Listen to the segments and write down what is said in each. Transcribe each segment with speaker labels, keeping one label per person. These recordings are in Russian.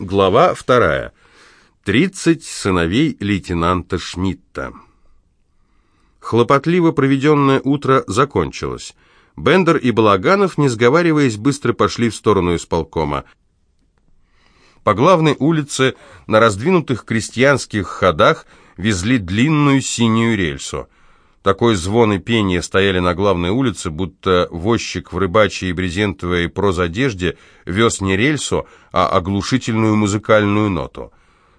Speaker 1: Глава вторая. Тридцать сыновей лейтенанта Шмидта. Хлопотливо проведенное утро закончилось. Бендер и Балаганов, не сговариваясь, быстро пошли в сторону исполкома. По главной улице на раздвинутых крестьянских ходах везли длинную синюю рельсу. Такой звон и пение стояли на главной улице, будто возчик в рыбачьей брезентовой прозодежде вез не рельсу, а оглушительную музыкальную ноту.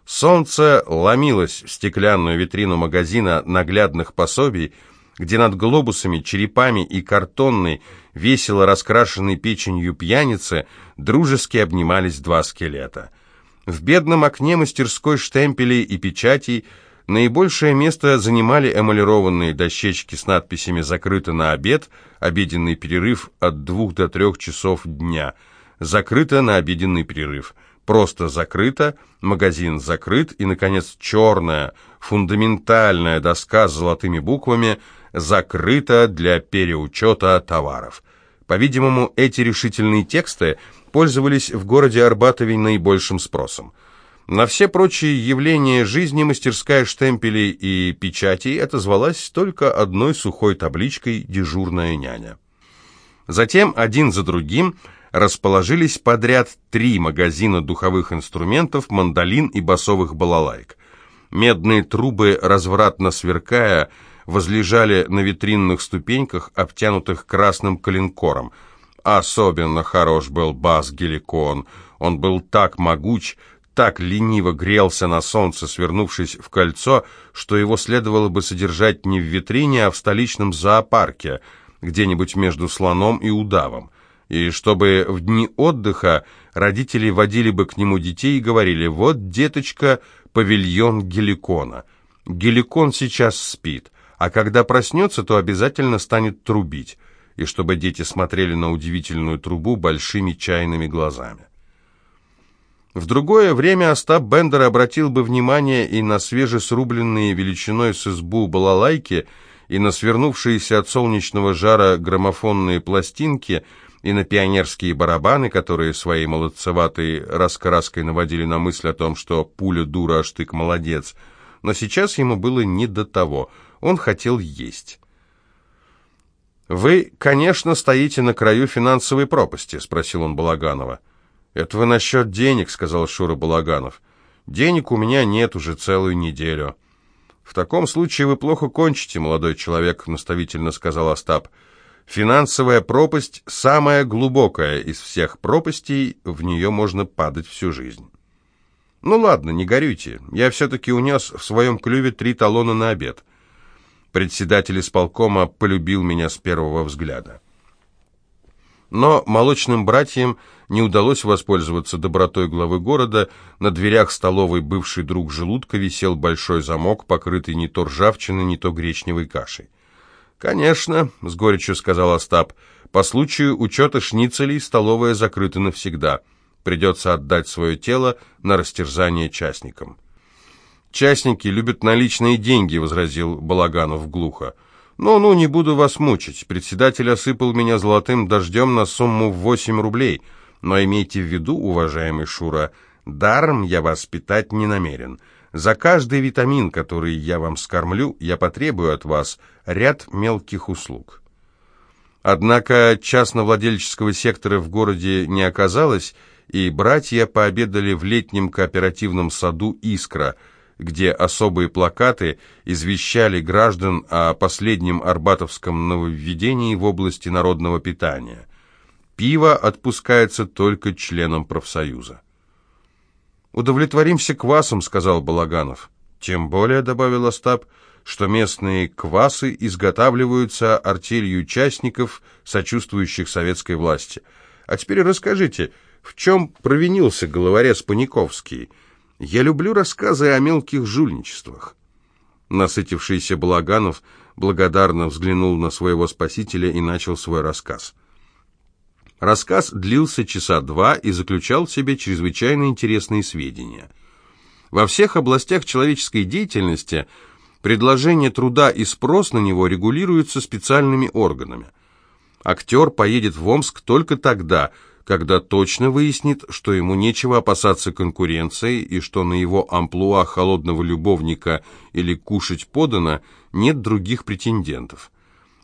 Speaker 1: Солнце ломилось в стеклянную витрину магазина наглядных пособий, где над глобусами, черепами и картонной, весело раскрашенной печенью пьяницы, дружески обнимались два скелета. В бедном окне мастерской штемпелей и печатей Наибольшее место занимали эмалированные дощечки с надписями «Закрыто на обед», «Обеденный перерыв от двух до трех часов дня», «Закрыто на обеденный перерыв», «Просто закрыто», «Магазин закрыт» и, наконец, черная, фундаментальная доска с золотыми буквами «Закрыто для переучета товаров». По-видимому, эти решительные тексты пользовались в городе Арбатове наибольшим спросом. На все прочие явления жизни мастерская штемпелей и печатей отозвалась только одной сухой табличкой «Дежурная няня». Затем один за другим расположились подряд три магазина духовых инструментов, мандолин и басовых балалайк. Медные трубы, развратно сверкая, возлежали на витринных ступеньках, обтянутых красным коленкором. Особенно хорош был бас-геликон. Он был так могуч, так лениво грелся на солнце, свернувшись в кольцо, что его следовало бы содержать не в витрине, а в столичном зоопарке, где-нибудь между слоном и удавом. И чтобы в дни отдыха родители водили бы к нему детей и говорили «Вот, деточка, павильон Геликона». Геликон сейчас спит, а когда проснется, то обязательно станет трубить, и чтобы дети смотрели на удивительную трубу большими чайными глазами. В другое время Остап Бендер обратил бы внимание и на свежесрубленные величиной с избу балалайки, и на свернувшиеся от солнечного жара граммофонные пластинки, и на пионерские барабаны, которые своей молодцеватой раскраской наводили на мысль о том, что пуля дура, а штык молодец. Но сейчас ему было не до того. Он хотел есть. «Вы, конечно, стоите на краю финансовой пропасти», — спросил он Балаганова. «Это вы насчет денег», — сказал Шура Балаганов. «Денег у меня нет уже целую неделю». «В таком случае вы плохо кончите, молодой человек», — наставительно сказал Остап. «Финансовая пропасть самая глубокая из всех пропастей, в нее можно падать всю жизнь». «Ну ладно, не горюйте, я все-таки унес в своем клюве три талона на обед». Председатель исполкома полюбил меня с первого взгляда. Но молочным братьям не удалось воспользоваться добротой главы города. На дверях столовой бывший друг желудка висел большой замок, покрытый не то ржавчиной, не то гречневой кашей. «Конечно», — с горечью сказал Остап, — «по случаю учета шницелей столовая закрыта навсегда. Придется отдать свое тело на растерзание частникам». «Частники любят наличные деньги», — возразил Балаганов глухо. «Ну-ну, не буду вас мучить. Председатель осыпал меня золотым дождем на сумму в восемь рублей. Но имейте в виду, уважаемый Шура, даром я вас питать не намерен. За каждый витамин, который я вам скормлю, я потребую от вас ряд мелких услуг». Однако частновладельческого сектора в городе не оказалось, и братья пообедали в летнем кооперативном саду «Искра», где особые плакаты извещали граждан о последнем арбатовском нововведении в области народного питания. Пиво отпускается только членам профсоюза. «Удовлетворимся квасом», — сказал Балаганов. «Тем более», — добавил Остап, — «что местные квасы изготавливаются артелью участников, сочувствующих советской власти. А теперь расскажите, в чем провинился головорез Паниковский?» Я люблю рассказы о мелких жульничествах. Насытившийся Балаганов благодарно взглянул на своего спасителя и начал свой рассказ. Рассказ длился часа два и заключал в себе чрезвычайно интересные сведения. Во всех областях человеческой деятельности предложение труда и спрос на него регулируются специальными органами. Актер поедет в Омск только тогда, когда точно выяснит, что ему нечего опасаться конкуренции и что на его амплуа холодного любовника или кушать подано нет других претендентов.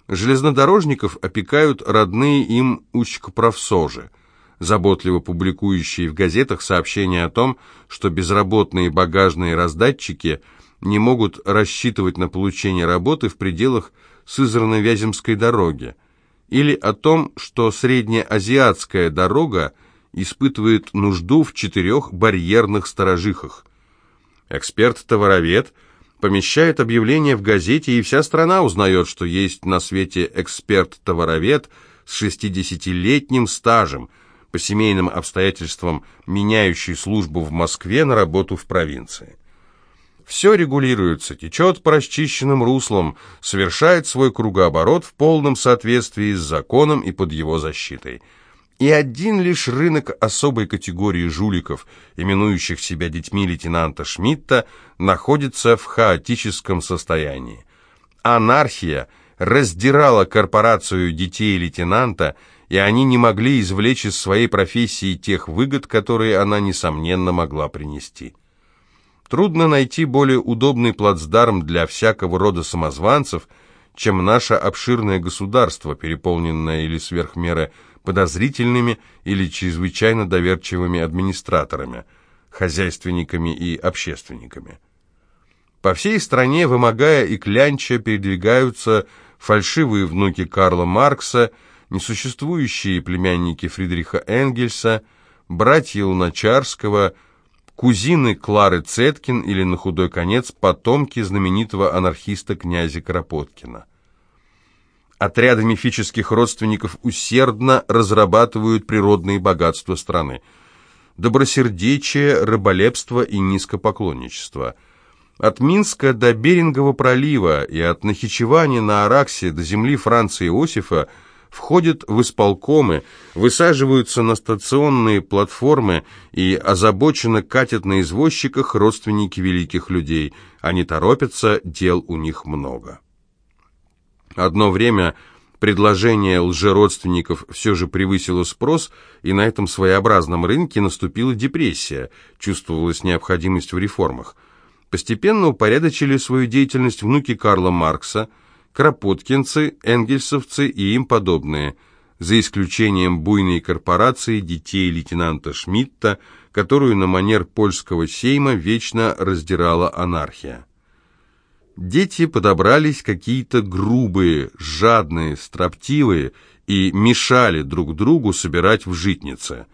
Speaker 1: Железнодорожников опекают родные им учкправсожи, заботливо публикующие в газетах сообщения о том, что безработные багажные раздатчики не могут рассчитывать на получение работы в пределах Сызрано-Вяземской дороги или о том, что среднеазиатская дорога испытывает нужду в четырех барьерных сторожихах. Эксперт-товаровед помещает объявление в газете, и вся страна узнает, что есть на свете эксперт-товаровед с 60-летним стажем, по семейным обстоятельствам меняющий службу в Москве на работу в провинции. Все регулируется, течет по расчищенным руслам, совершает свой кругооборот в полном соответствии с законом и под его защитой. И один лишь рынок особой категории жуликов, именующих себя детьми лейтенанта Шмидта, находится в хаотическом состоянии. Анархия раздирала корпорацию детей лейтенанта, и они не могли извлечь из своей профессии тех выгод, которые она, несомненно, могла принести. Трудно найти более удобный плацдарм для всякого рода самозванцев, чем наше обширное государство, переполненное или сверх подозрительными или чрезвычайно доверчивыми администраторами, хозяйственниками и общественниками. По всей стране, вымогая и клянча, передвигаются фальшивые внуки Карла Маркса, несуществующие племянники Фридриха Энгельса, братья Луначарского – кузины Клары Цеткин или, на худой конец, потомки знаменитого анархиста князя Кропоткина. Отряды мифических родственников усердно разрабатывают природные богатства страны. Добросердечие, рыболепство и низкопоклонничество. От Минска до Берингового пролива и от Нахичевани на Араксе до земли Франца Иосифа – входят в исполкомы, высаживаются на стационные платформы и озабоченно катят на извозчиках родственники великих людей. Они торопятся, дел у них много. Одно время предложение лжеродственников все же превысило спрос, и на этом своеобразном рынке наступила депрессия, чувствовалась необходимость в реформах. Постепенно упорядочили свою деятельность внуки Карла Маркса – кропоткинцы, энгельсовцы и им подобные, за исключением буйной корпорации детей лейтенанта Шмидта, которую на манер польского сейма вечно раздирала анархия. Дети подобрались какие-то грубые, жадные, строптивые и мешали друг другу собирать в житнице.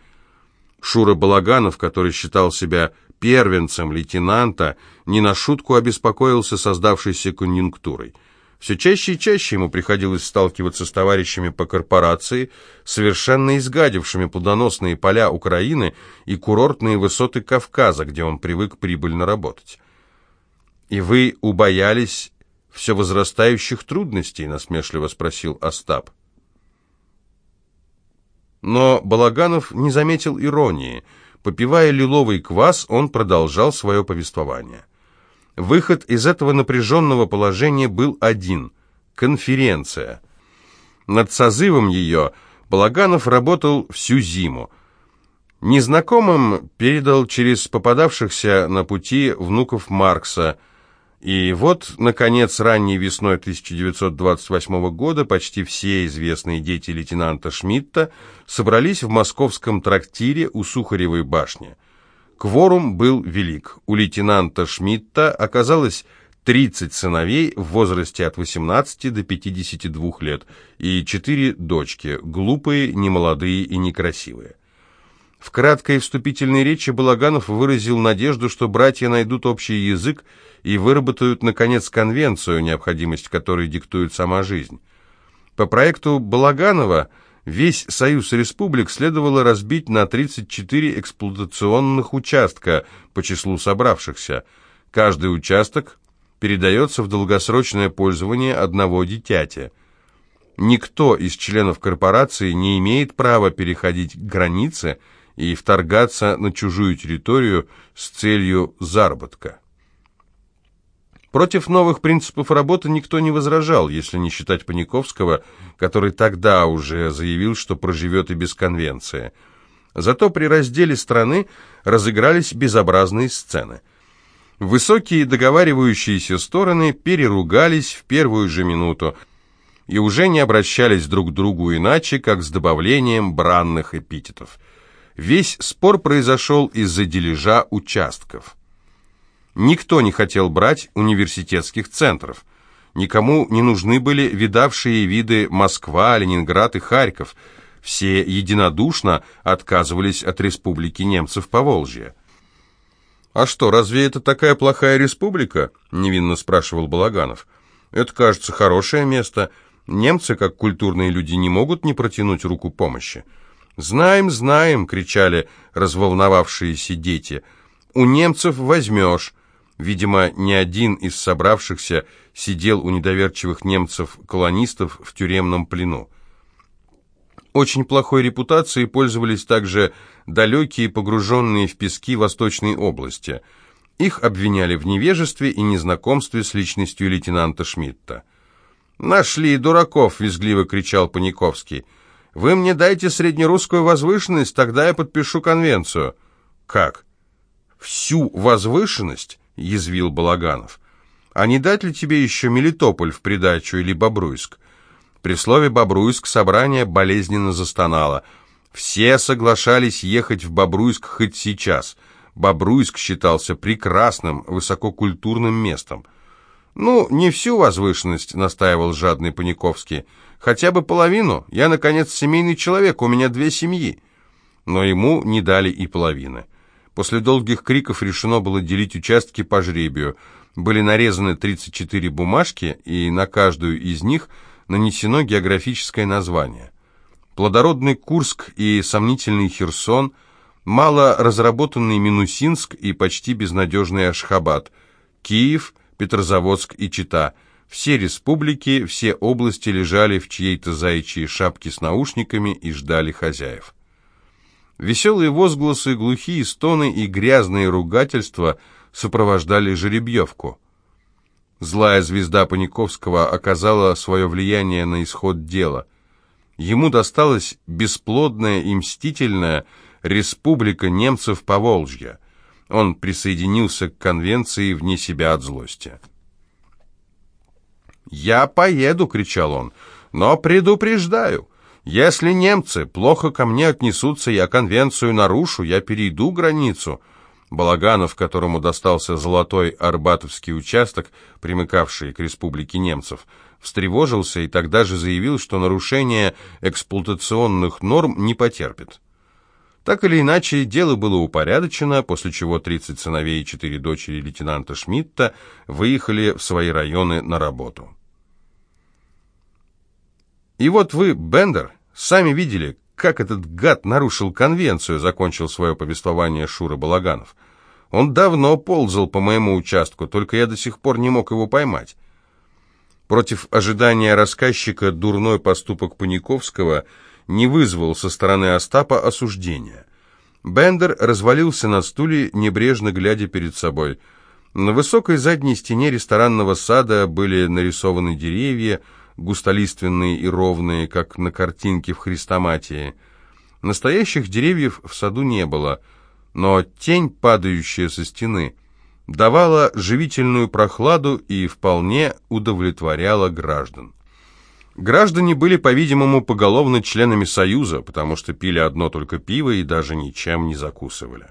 Speaker 1: Шура Балаганов, который считал себя первенцем лейтенанта, не на шутку обеспокоился создавшейся конъюнктурой – все чаще и чаще ему приходилось сталкиваться с товарищами по корпорации, совершенно изгадившими плодоносные поля Украины и курортные высоты Кавказа, где он привык прибыльно работать. «И вы убоялись все возрастающих трудностей?» — насмешливо спросил Остап. Но Балаганов не заметил иронии. Попивая лиловый квас, он продолжал свое повествование. Выход из этого напряженного положения был один – конференция. Над созывом ее Балаганов работал всю зиму. Незнакомым передал через попадавшихся на пути внуков Маркса. И вот, наконец, ранней весной 1928 года почти все известные дети лейтенанта Шмидта собрались в московском трактире у Сухаревой башни – Кворум был велик. У лейтенанта Шмидта оказалось 30 сыновей в возрасте от 18 до 52 лет и 4 дочки, глупые, немолодые и некрасивые. В краткой вступительной речи Балаганов выразил надежду, что братья найдут общий язык и выработают, наконец, конвенцию, необходимость которой диктует сама жизнь. По проекту Балаганова – Весь Союз Республик следовало разбить на 34 эксплуатационных участка по числу собравшихся. Каждый участок передается в долгосрочное пользование одного дитяти. Никто из членов корпорации не имеет права переходить границы и вторгаться на чужую территорию с целью заработка. Против новых принципов работы никто не возражал, если не считать Паниковского, который тогда уже заявил, что проживет и без конвенции. Зато при разделе страны разыгрались безобразные сцены. Высокие договаривающиеся стороны переругались в первую же минуту и уже не обращались друг к другу иначе, как с добавлением бранных эпитетов. Весь спор произошел из-за дележа участков. Никто не хотел брать университетских центров. Никому не нужны были видавшие виды Москва, Ленинград и Харьков – все единодушно отказывались от республики немцев Поволжья. «А что, разве это такая плохая республика?» – невинно спрашивал Балаганов. «Это, кажется, хорошее место. Немцы, как культурные люди, не могут не протянуть руку помощи». «Знаем, знаем!» – кричали разволновавшиеся дети. «У немцев возьмешь!» Видимо, ни один из собравшихся сидел у недоверчивых немцев-колонистов в тюремном плену. Очень плохой репутацией пользовались также далекие, погруженные в пески Восточной области. Их обвиняли в невежестве и незнакомстве с личностью лейтенанта Шмидта. «Нашли дураков!» — визгливо кричал Паниковский. «Вы мне дайте среднерусскую возвышенность, тогда я подпишу конвенцию». «Как?» «Всю возвышенность?» — язвил Балаганов. «А не дать ли тебе еще Мелитополь в придачу или Бобруйск?» При слове «Бобруйск» собрание болезненно застонало. Все соглашались ехать в Бобруйск хоть сейчас. Бобруйск считался прекрасным, высококультурным местом. «Ну, не всю возвышенность», — настаивал жадный Паниковский. «Хотя бы половину. Я, наконец, семейный человек, у меня две семьи». Но ему не дали и половины. После долгих криков решено было делить участки по жребию. Были нарезаны 34 бумажки, и на каждую из них – нанесено географическое название. Плодородный Курск и сомнительный Херсон, мало разработанный Минусинск и почти безнадежный Ашхабад, Киев, Петрозаводск и Чита. Все республики, все области лежали в чьей-то заячьей шапке с наушниками и ждали хозяев. Веселые возгласы, глухие стоны и грязные ругательства сопровождали жеребьевку. Злая звезда Паниковского оказала свое влияние на исход дела. Ему досталась бесплодная и мстительная республика немцев Поволжья. Он присоединился к конвенции вне себя от злости. «Я поеду!» — кричал он. «Но предупреждаю, если немцы плохо ко мне отнесутся, я конвенцию нарушу, я перейду границу». Балаганов, которому достался золотой арбатовский участок, примыкавший к республике немцев, встревожился и тогда же заявил, что нарушение эксплуатационных норм не потерпит. Так или иначе, дело было упорядочено, после чего 30 сыновей и 4 дочери лейтенанта Шмидта выехали в свои районы на работу. И вот вы, Бендер, сами видели, как этот гад нарушил конвенцию», — закончил свое повествование Шура Балаганов. «Он давно ползал по моему участку, только я до сих пор не мог его поймать». Против ожидания рассказчика дурной поступок Паниковского не вызвал со стороны Остапа осуждения. Бендер развалился на стуле, небрежно глядя перед собой. На высокой задней стене ресторанного сада были нарисованы деревья, густолиственные и ровные, как на картинке в Христоматии. Настоящих деревьев в саду не было, но тень, падающая со стены, давала живительную прохладу и вполне удовлетворяла граждан. Граждане были, по-видимому, поголовно членами Союза, потому что пили одно только пиво и даже ничем не закусывали.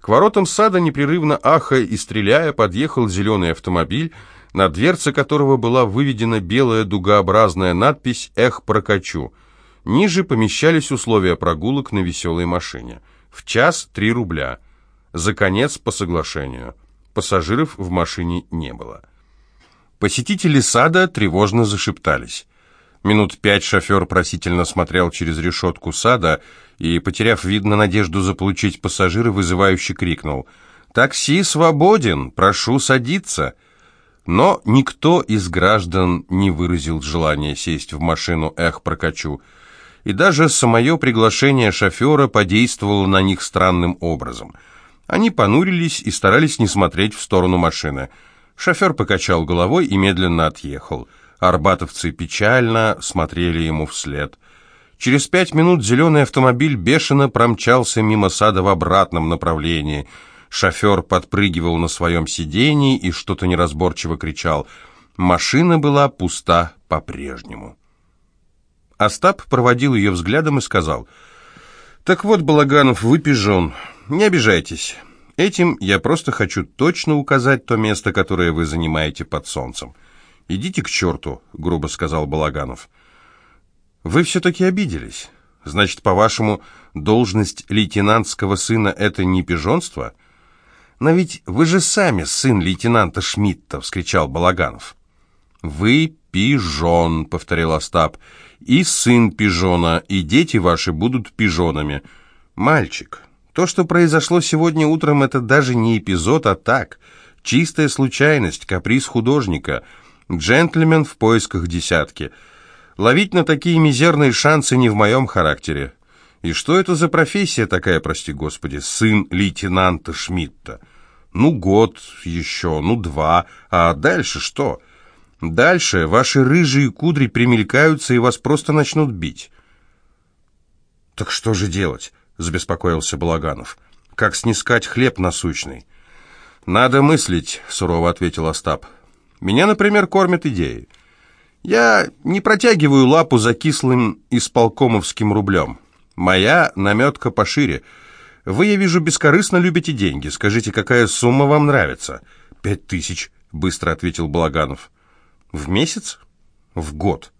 Speaker 1: К воротам сада, непрерывно ахая и стреляя, подъехал зеленый автомобиль, на дверце которого была выведена белая дугообразная надпись «Эх, прокачу». Ниже помещались условия прогулок на веселой машине. В час три рубля. За конец по соглашению. Пассажиров в машине не было. Посетители сада тревожно зашептались. Минут пять шофер просительно смотрел через решетку сада и, потеряв, видно, надежду заполучить пассажира, вызывающе крикнул «Такси свободен! Прошу садиться!» Но никто из граждан не выразил желания сесть в машину «Эх, прокачу», и даже самое приглашение шофера подействовало на них странным образом. Они понурились и старались не смотреть в сторону машины. Шофер покачал головой и медленно отъехал. Арбатовцы печально смотрели ему вслед. Через пять минут зеленый автомобиль бешено промчался мимо сада в обратном направлении. Шофер подпрыгивал на своем сидении и что-то неразборчиво кричал. Машина была пуста по-прежнему. Остап проводил ее взглядом и сказал, «Так вот, Балаганов, вы пижон. Не обижайтесь. Этим я просто хочу точно указать то место, которое вы занимаете под солнцем. Идите к черту», — грубо сказал Балаганов. «Вы все-таки обиделись. Значит, по-вашему, должность лейтенантского сына — это не пижонство?» «Но ведь вы же сами сын лейтенанта Шмидта!» — вскричал Балаганов. «Вы пижон», — повторил Остап, — «и сын пижона, и дети ваши будут пижонами. Мальчик, то, что произошло сегодня утром, это даже не эпизод, а так, чистая случайность, каприз художника, джентльмен в поисках десятки». Ловить на такие мизерные шансы не в моем характере. И что это за профессия такая, прости господи, сын лейтенанта Шмидта? Ну, год еще, ну, два, а дальше что? Дальше ваши рыжие кудри примелькаются и вас просто начнут бить. «Так что же делать?» — забеспокоился Балаганов. «Как снискать хлеб насущный?» «Надо мыслить», — сурово ответил Остап. «Меня, например, кормят идеи». Я не протягиваю лапу за кислым исполкомовским рублем. Моя наметка пошире. Вы, я вижу, бескорыстно любите деньги. Скажите, какая сумма вам нравится? Пять тысяч, быстро ответил Благанов. В месяц? В год.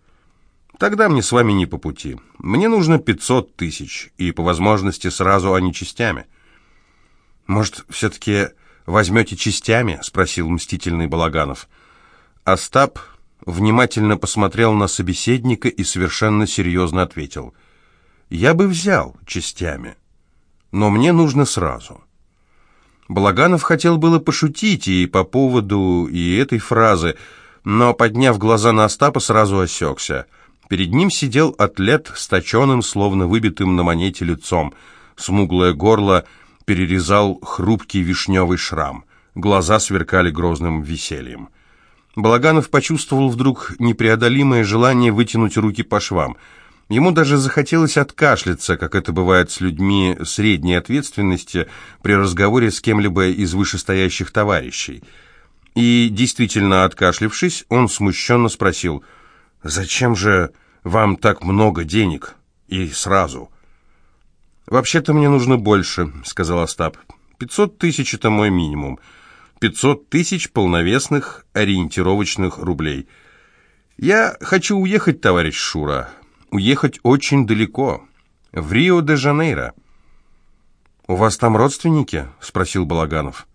Speaker 1: Тогда мне с вами не по пути. Мне нужно пятьсот тысяч, и по возможности сразу, а не частями. Может, все-таки возьмете частями? Спросил мстительный Балаганов. Остап внимательно посмотрел на собеседника и совершенно серьезно ответил. «Я бы взял частями, но мне нужно сразу». Балаганов хотел было пошутить и по поводу и этой фразы, но, подняв глаза на Остапа, сразу осекся. Перед ним сидел атлет с точеным, словно выбитым на монете лицом. Смуглое горло перерезал хрупкий вишневый шрам. Глаза сверкали грозным весельем. Балаганов почувствовал вдруг непреодолимое желание вытянуть руки по швам. Ему даже захотелось откашляться, как это бывает с людьми средней ответственности при разговоре с кем-либо из вышестоящих товарищей. И, действительно откашлившись, он смущенно спросил, «Зачем же вам так много денег? И сразу?» «Вообще-то мне нужно больше», — сказал Остап. «Пятьсот тысяч — это мой минимум». 500 тысяч полновесных ориентировочных рублей. Я хочу уехать, товарищ Шура, уехать очень далеко, в Рио-де-Жанейро. «У вас там родственники?» — спросил Балаганов.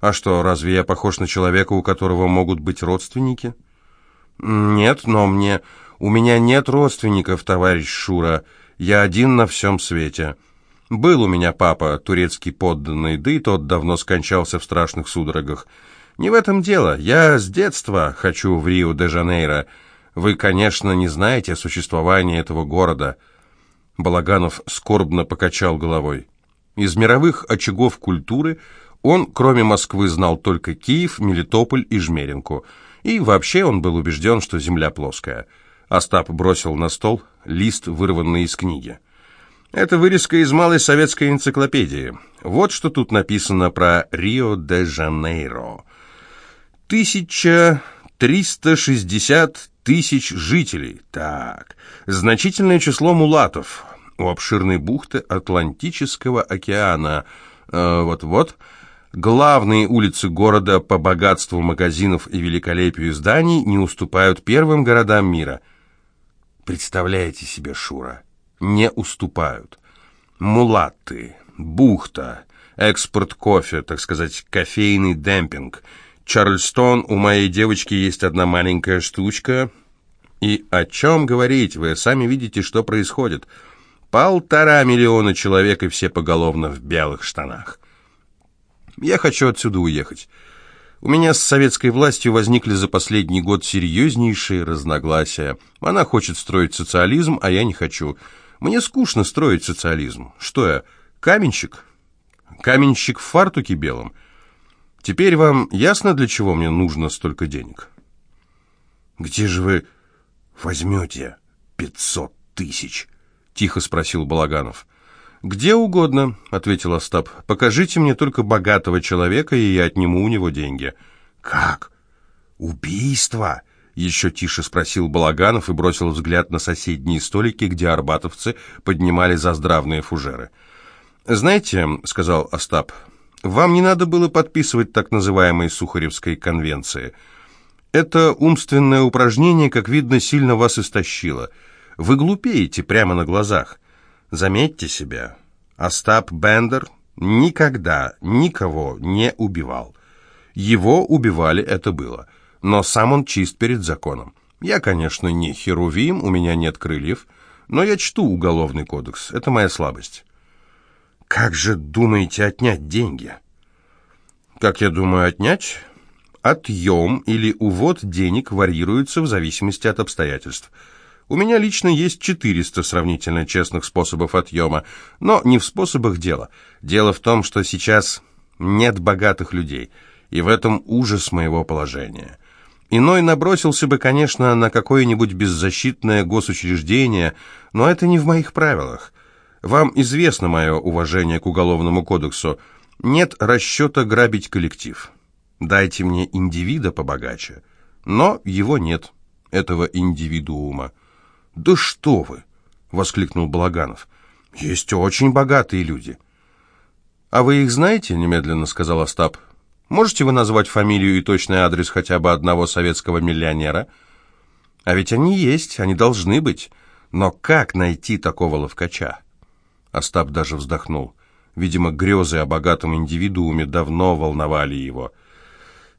Speaker 1: «А что, разве я похож на человека, у которого могут быть родственники?» «Нет, но мне... У меня нет родственников, товарищ Шура. Я один на всем свете. Был у меня папа, турецкий подданный, да и тот давно скончался в страшных судорогах. Не в этом дело. Я с детства хочу в Рио-де-Жанейро. Вы, конечно, не знаете о существовании этого города. Балаганов скорбно покачал головой. Из мировых очагов культуры он, кроме Москвы, знал только Киев, Мелитополь и Жмеринку. И вообще он был убежден, что земля плоская. Остап бросил на стол лист, вырванный из книги. Это вырезка из малой советской энциклопедии. Вот что тут написано про Рио-де-Жанейро. 1360 тысяч жителей. Так, значительное число мулатов. У обширной бухты Атлантического океана. Э, вот-вот. Главные улицы города по богатству магазинов и великолепию зданий не уступают первым городам мира. Представляете себе, Шура, не уступают. Мулатты, бухта, экспорт кофе, так сказать, кофейный демпинг. Чарльстон, у моей девочки есть одна маленькая штучка. И о чем говорить, вы сами видите, что происходит. Полтора миллиона человек и все поголовно в белых штанах. Я хочу отсюда уехать. У меня с советской властью возникли за последний год серьезнейшие разногласия. Она хочет строить социализм, а я не хочу. Мне скучно строить социализм. Что я, каменщик? Каменщик в фартуке белом? Теперь вам ясно, для чего мне нужно столько денег? Где же вы возьмете пятьсот тысяч? тихо спросил Балаганов. «Где угодно», — ответил Остап. «Покажите мне только богатого человека, и я отниму у него деньги».
Speaker 2: «Как? Убийство?»
Speaker 1: Еще тише спросил Балаганов и бросил взгляд на соседние столики, где арбатовцы поднимали заздравные фужеры. «Знаете», — сказал Остап, — «вам не надо было подписывать так называемой Сухаревской конвенции. Это умственное упражнение, как видно, сильно вас истощило. Вы глупеете прямо на глазах. Заметьте себя, Остап Бендер никогда никого не убивал. Его убивали, это было» но сам он чист перед законом. Я, конечно, не херувим, у меня нет крыльев, но я чту уголовный кодекс, это моя слабость.
Speaker 2: Как же думаете отнять деньги?
Speaker 1: Как я думаю отнять? Отъем или увод денег варьируется в зависимости от обстоятельств. У меня лично есть 400 сравнительно честных способов отъема, но не в способах дела. Дело в том, что сейчас нет богатых людей, и в этом ужас моего положения. Иной набросился бы, конечно, на какое-нибудь беззащитное госучреждение, но это не в моих правилах. Вам известно мое уважение к Уголовному кодексу. Нет расчета грабить коллектив. Дайте мне индивида побогаче. Но его нет, этого индивидуума. «Да что вы!» — воскликнул Балаганов. «Есть очень богатые люди». «А вы их знаете?» — немедленно сказал Остап. Можете вы назвать фамилию и точный адрес хотя бы одного советского миллионера? А ведь они есть, они должны быть. Но как найти такого ловкача? Остап даже вздохнул. Видимо, грезы о богатом индивидууме давно волновали его.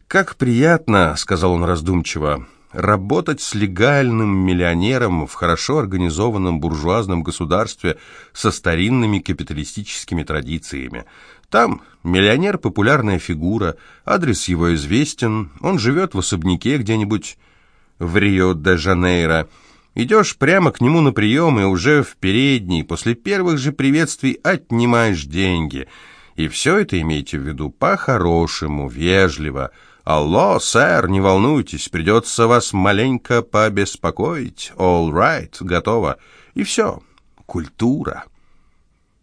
Speaker 1: «Как приятно», — сказал он раздумчиво, — «работать с легальным миллионером в хорошо организованном буржуазном государстве со старинными капиталистическими традициями. Там миллионер – популярная фигура, адрес его известен, он живет в особняке где-нибудь в Рио-де-Жанейро. Идешь прямо к нему на прием и уже в передней, после первых же приветствий отнимаешь деньги. И все это имейте в виду по-хорошему, вежливо. «Алло, сэр, не волнуйтесь, придется вас маленько побеспокоить. All right, готово». И все. Культура.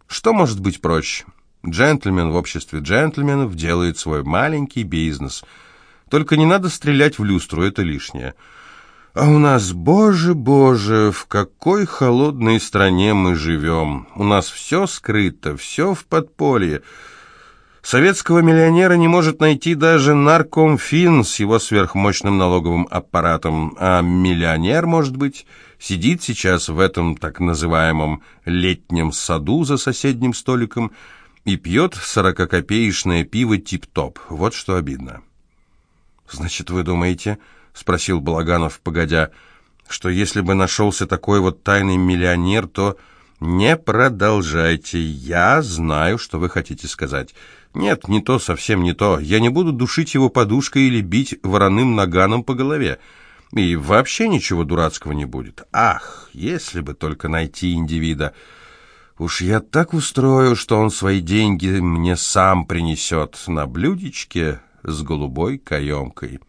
Speaker 1: Что может быть проще? Джентльмен в обществе джентльменов делает свой маленький бизнес. Только не надо стрелять в люстру, это лишнее. А у нас, боже, боже, в какой холодной стране мы живем. У нас все скрыто, все в подполье. Советского миллионера не может найти даже наркомфин с его сверхмощным налоговым аппаратом, а миллионер, может быть, сидит сейчас в этом так называемом летнем саду за соседним столиком и пьет сорокакопеечное пиво тип-топ. Вот что обидно. «Значит, вы думаете, — спросил Балаганов, погодя, — что если бы нашелся такой вот тайный миллионер, то...» «Не продолжайте. Я знаю, что вы хотите сказать. Нет, не то, совсем не то. Я не буду душить его подушкой или бить вороным наганом по голове. И вообще ничего дурацкого не будет. Ах, если бы только найти индивида. Уж я так устрою, что он свои деньги мне сам принесет на блюдечке с голубой каемкой.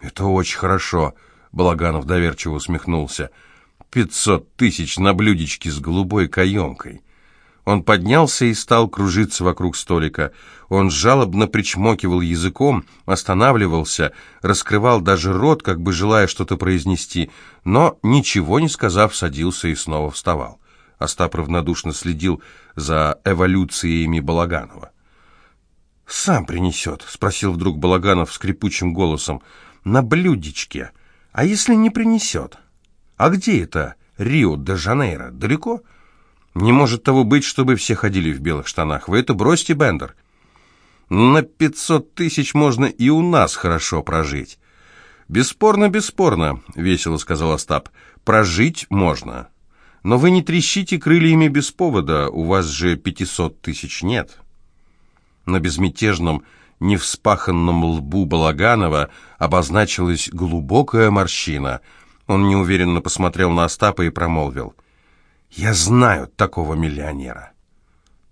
Speaker 1: Это очень хорошо, Балаганов доверчиво усмехнулся. Пятьсот тысяч на блюдечке с голубой каемкой. Он поднялся и стал кружиться вокруг столика. Он жалобно причмокивал языком, останавливался, раскрывал даже рот, как бы желая что-то произнести, но, ничего не сказав, садился и снова вставал. Остап равнодушно следил за эволюциями Балаганова. «Сам принесет», — спросил вдруг Балаганов скрипучим голосом, — «на блюдечке. А если не принесет? А где это Рио-де-Жанейро? Далеко?» «Не может того быть, чтобы все ходили в белых штанах. Вы это бросьте, Бендер». «На пятьсот тысяч можно и у нас хорошо прожить». «Бесспорно, бесспорно», — весело сказал Остап. «Прожить можно». Но вы не трещите крыльями без повода, у вас же пятисот тысяч нет. На безмятежном, невспаханном лбу Балаганова обозначилась глубокая морщина. Он неуверенно посмотрел на Остапа и промолвил. «Я знаю такого миллионера.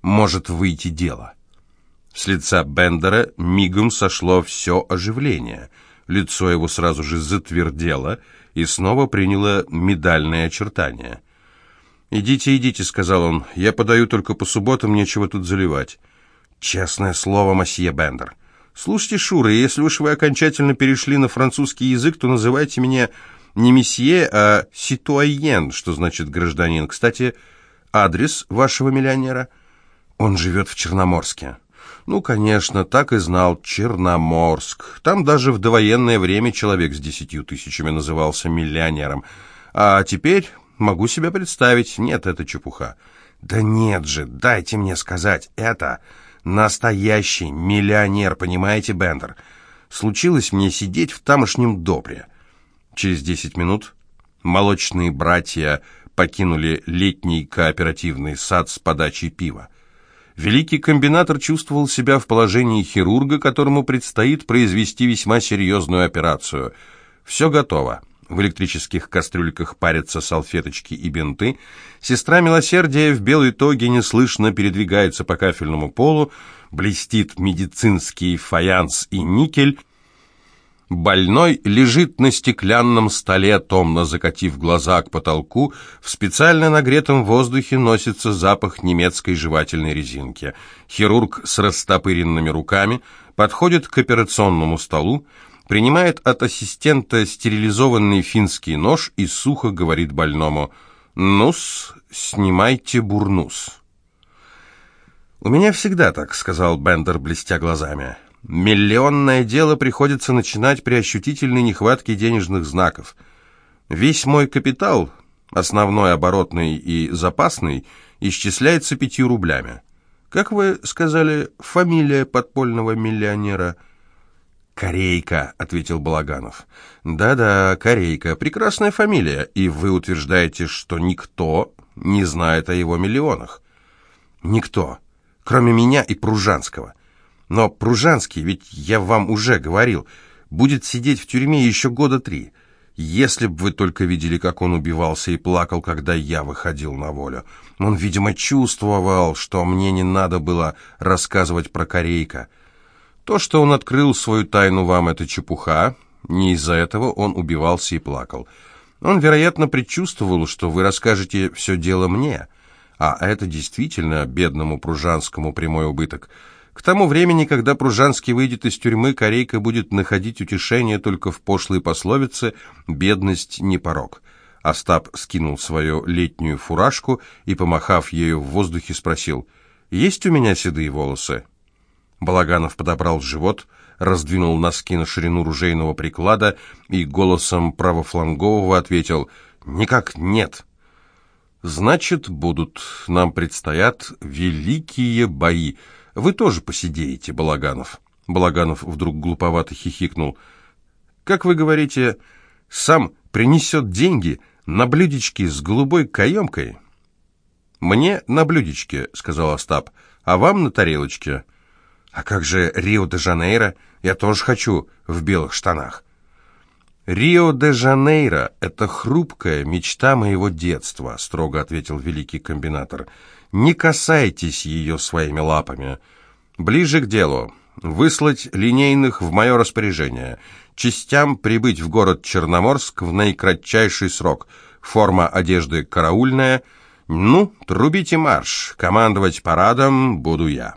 Speaker 1: Может выйти дело». С лица Бендера мигом сошло все оживление. Лицо его сразу же затвердело и снова приняло медальные очертания – «Идите, идите», — сказал он. «Я подаю только по субботам, нечего тут заливать».
Speaker 2: «Честное слово, мосье Бендер».
Speaker 1: «Слушайте, Шура, если уж вы окончательно перешли на французский язык, то называйте меня не месье, а ситуаен, что значит гражданин. Кстати, адрес вашего миллионера?»
Speaker 2: «Он живет в Черноморске».
Speaker 1: «Ну, конечно, так и знал. Черноморск. Там даже в довоенное время человек с десятью тысячами назывался миллионером. А теперь могу себе представить. Нет, это чепуха».
Speaker 2: «Да нет же, дайте мне сказать, это настоящий миллионер, понимаете, Бендер? Случилось мне сидеть в тамошнем добре».
Speaker 1: Через десять минут молочные братья покинули летний кооперативный сад с подачей пива. Великий комбинатор чувствовал себя в положении хирурга, которому предстоит произвести весьма серьезную операцию. Все готово. В электрических кастрюльках парятся салфеточки и бинты. Сестра милосердия в белой тоге неслышно передвигается по кафельному полу, блестит медицинский фаянс и никель, Больной лежит на стеклянном столе, томно закатив глаза к потолку. В специально нагретом воздухе носится запах немецкой жевательной резинки. Хирург с растопыренными руками подходит к операционному столу, принимает от ассистента стерилизованный финский нож и сухо говорит больному «Ну-с, снимайте бурнус». «У меня всегда так», — сказал Бендер, блестя глазами. Миллионное дело приходится начинать при ощутительной нехватке денежных знаков. Весь мой капитал, основной оборотный и запасный, исчисляется пятью рублями. Как вы сказали, фамилия подпольного миллионера?
Speaker 2: «Корейка», — ответил Балаганов.
Speaker 1: «Да-да, Корейка. Прекрасная фамилия. И вы утверждаете, что никто не знает о его миллионах?»
Speaker 2: «Никто, кроме меня и Пружанского». Но Пружанский, ведь я вам уже говорил, будет сидеть в тюрьме еще года три. Если бы вы только видели, как он убивался и плакал, когда я выходил на волю. Он, видимо, чувствовал, что мне не надо было рассказывать про Корейка. То, что он открыл свою тайну вам, это чепуха. Не из-за этого он убивался и плакал. Он, вероятно, предчувствовал, что вы расскажете все дело мне. А это действительно бедному Пружанскому прямой убыток – к тому времени, когда Пружанский выйдет из тюрьмы, Корейка будет находить утешение только в пошлой пословице «бедность не порог». Остап скинул свою летнюю фуражку и, помахав ею в воздухе, спросил «Есть у меня седые волосы?» Балаганов подобрал живот, раздвинул носки на ширину ружейного приклада и голосом правофлангового ответил «Никак нет». «Значит, будут. Нам предстоят великие бои». Вы тоже посидеете, Балаганов. Балаганов вдруг глуповато хихикнул. Как вы говорите, сам принесет деньги на блюдечке с голубой каемкой? Мне на блюдечке, сказал Остап, а вам на тарелочке. А как же Рио-де-Жанейро? Я тоже хочу в белых штанах. «Рио-де-Жанейро — это хрупкая мечта моего детства», — строго ответил великий комбинатор. Не касайтесь ее своими лапами. Ближе к делу. Выслать линейных в мое распоряжение. Частям прибыть в город Черноморск в наикратчайший срок. Форма одежды караульная. Ну, трубите марш. Командовать парадом буду я.